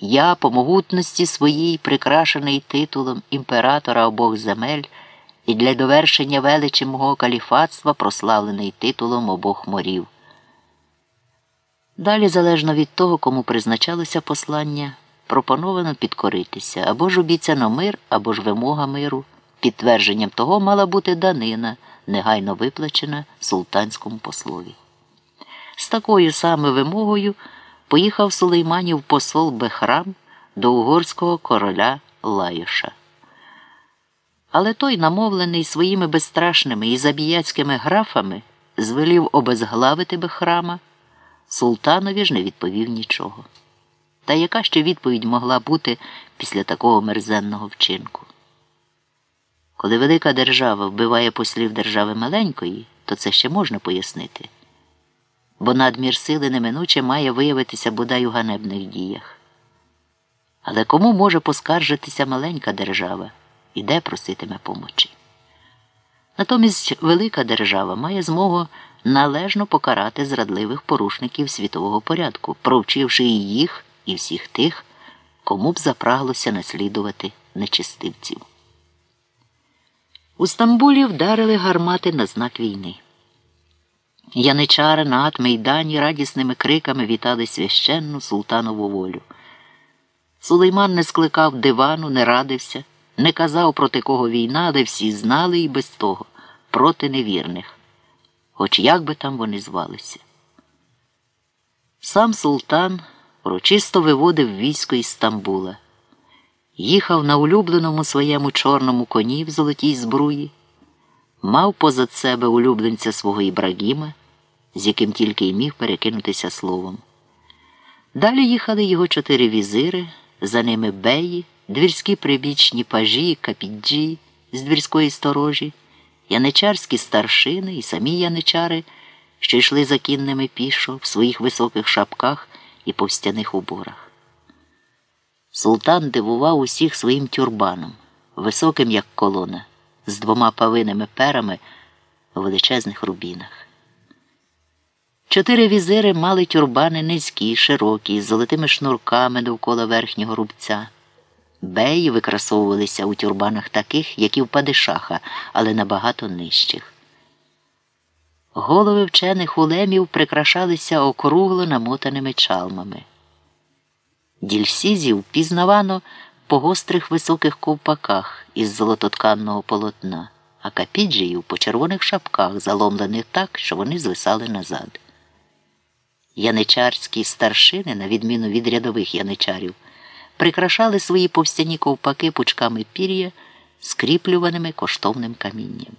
Я, по могутності своїй, прикрашений титулом імператора обох земель і для довершення величі мого каліфатства прославлений титулом обох морів. Далі, залежно від того, кому призначалося послання, пропоновано підкоритися або ж обіцяно мир, або ж вимога миру. Підтвердженням того мала бути данина, негайно виплачена султанському послові. З такою саме вимогою поїхав Сулейманів посол Бехрам до угорського короля Лаюша. Але той, намовлений своїми безстрашними і забіяцькими графами, звелів обезглавити Бехрама, султанові ж не відповів нічого. Та яка ще відповідь могла бути після такого мерзенного вчинку? Коли велика держава вбиває послів держави маленької, то це ще можна пояснити бо надмір сили неминуче має виявитися бодай у ганебних діях. Але кому може поскаржитися маленька держава і де проситиме помочі? Натомість велика держава має змогу належно покарати зрадливих порушників світового порядку, провчивши і їх, і всіх тих, кому б запраглося наслідувати нечистивців. У Стамбулі вдарили гармати на знак війни. Яничари на Ат-Мейдані радісними криками вітали священну султанову волю. Сулейман не скликав дивану, не радився, не казав, проти кого війна, але всі знали і без того, проти невірних, хоч як би там вони звалися. Сам султан урочисто виводив військо із Стамбула, їхав на улюбленому своєму чорному коні в золотій збруї мав позад себе улюбленця свого Ібрагіма, з яким тільки й міг перекинутися словом. Далі їхали його чотири візири, за ними беї, двірські прибічні пажі, капіджі з двірської сторожі, яничарські старшини і самі яничари, що йшли за кінними пішо в своїх високих шапках і повстяних уборах. Султан дивував усіх своїм тюрбаном, високим, як колона з двома павиними перами у величезних рубінах. Чотири візири мали тюрбани низькі, широкі, з золотими шнурками довкола верхнього рубця. Беї викрасовувалися у тюрбанах таких, як і в падишаха, але набагато нижчих. Голови вчених улемів прикрашалися округло намотаними чалмами. Дільсізів пізнавано по гострих високих ковпаках із золототканного полотна, а капіджіїв по червоних шапках, заломлених так, що вони звисали назад. Яничарські старшини, на відміну від рядових яничарів, прикрашали свої повстяні ковпаки пучками пір'я, скріплюваними коштовним камінням.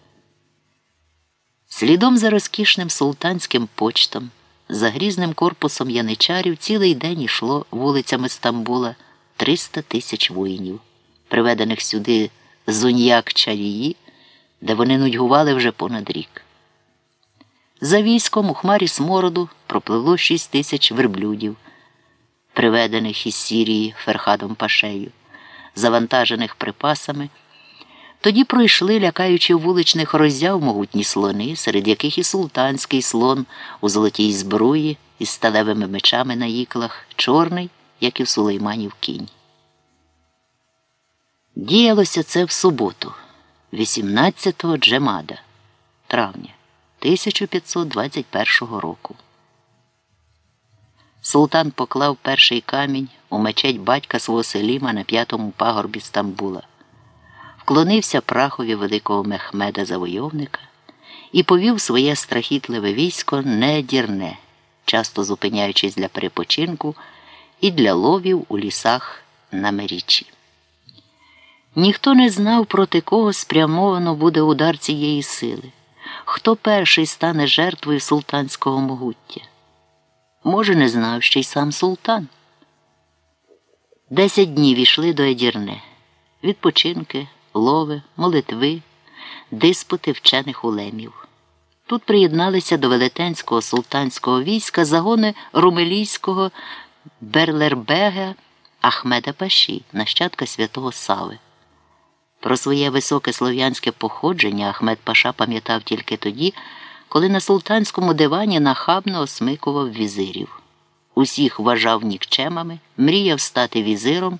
Слідом за розкішним султанським почтом, за грізним корпусом яничарів цілий день йшло вулицями Стамбула. 300 тисяч воїнів, приведених сюди з уньяк чарії, де вони нудьгували вже понад рік. За військом у хмарі смороду пропливло 6 тисяч верблюдів, приведених із Сірії Ферхадом Пашею, завантажених припасами. Тоді пройшли, лякаючи вуличних роззяв могутні слони, серед яких і султанський слон у золотій збруї із сталевими мечами на іклах, чорний як і в Сулейманів кінь. Діялося це в суботу, 18 Джемада, травня 1521 року. Султан поклав перший камінь у мечеть батька свого Селіма на п'ятому пагорбі Стамбула, вклонився прахові великого Мехмеда Завойовника і повів своє страхітливе військо недірне, часто зупиняючись для перепочинку і для ловів у лісах на мерічі. Ніхто не знав, проти кого спрямовано буде удар цієї сили, хто перший стане жертвою султанського могуття. Може, не знав ще й сам султан. Десять днів ішли до Едірне відпочинки, лови, молитви, диспути вчених улемів. Тут приєдналися до велетенського султанського війська загони румелійського Берлербега Ахмеда Паші, нащадка святого Сави. Про своє високе слов'янське походження Ахмед Паша пам'ятав тільки тоді, коли на султанському дивані нахабно осмикував візирів. усіх вважав нікчемами, мріяв стати візиром.